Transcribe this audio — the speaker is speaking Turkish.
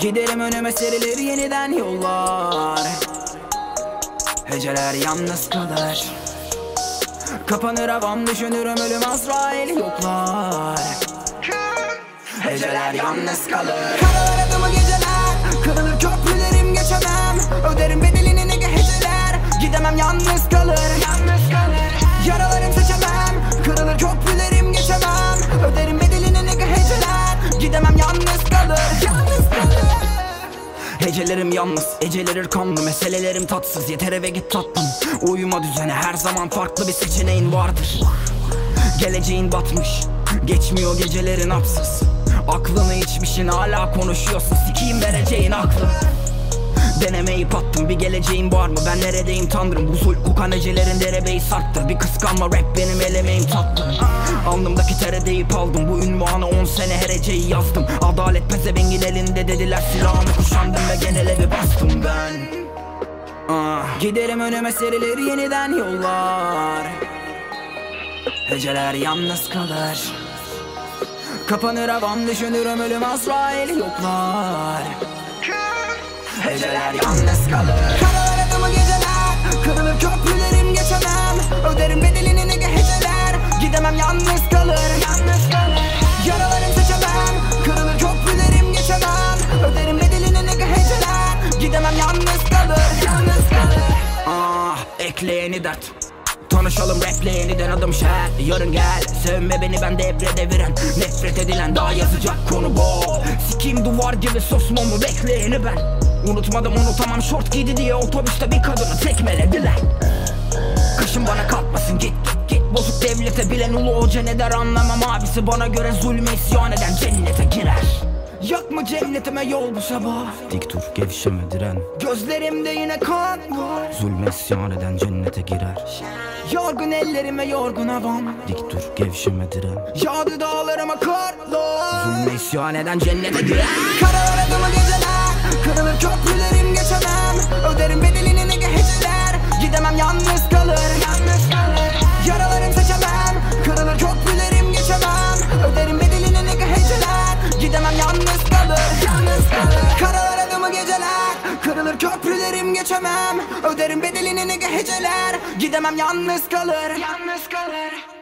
Giderim önüme serilir yeniden yollar. Heceler yalnız kalır. Kapanır havam düşünürüm ölüm Azrail yoklar. Heceler yalnız kalır. Karalar adımı geceler Kırılır köprülerim Hecelerim yalnız, ecelerir kanlı Meselelerim tatsız, yeter eve git tatlım Uyuma düzene. Her zaman farklı bir seçeneğin vardır. Geleceğin batmış, geçmiyor gecelerin hapsız Aklını içmişin hala konuşuyorsun. Sikiyim vereceğin aklı Denemeyi pattım bir geleceğim var mı? Ben neredeyim tanrım? Bu zul kokan ecelerin derebeyi sarttır Bir kıskanma rap benim elemeğim tattım Alnımdaki tere deyip aldım. Bu ünvanı 10 sene her eceyi yazdım. Adalet pezevengin elinde dediler silahımı kuşandım Ve genel evi bastım ben. Ah, Giderim önüme serilir yeniden yollar. Heceler yalnız kalır. Kapanır havam düşünürüm ölüm Azrail yoklar Heceler yalnız kalır. Karalar adımı geceler Kırılır köprülerim geçemem. Öderim bedelini ne heceler. Gidemem yalnız kalır. Yalnız kalır. Yaralarım seçemem. Kırılır köprülerim geçemem. Öderim bedelini ne heceler. Gidemem yalnız kalır. Yalnız kalır. Ah ekleyeni dert. Tanışalım raple yeniden adım şer. Yarın gel sevme beni ben devre deviren. Nefret edilen daha yazacak konu bu. Sikiyim duvar gibi sosmamı bekleyeni ben Unutmadım unutamam. Şort giydi diye otobüste bir kadını tekmelediler. Kışın bana kalkmasın git git git. Bozuk devlete bilen ulu hoca ne der anlamam. Abisi bana göre zulme isyan eden cennete girer. Yakma cennetime yol bu sabah. Dik dur gevşeme diren. Gözlerimde yine kan var. Zulme isyan eden cennete girer. Yorgun ellerime yorgun havam Dik dur gevşeme diren. Yağdı dağlarıma karlar. Zulme isyan eden cennete girer. Karalar adımı geceler geçemem. Öderim bedelini ne heceler. Gidemem yalnız kalır. Yalnız kalır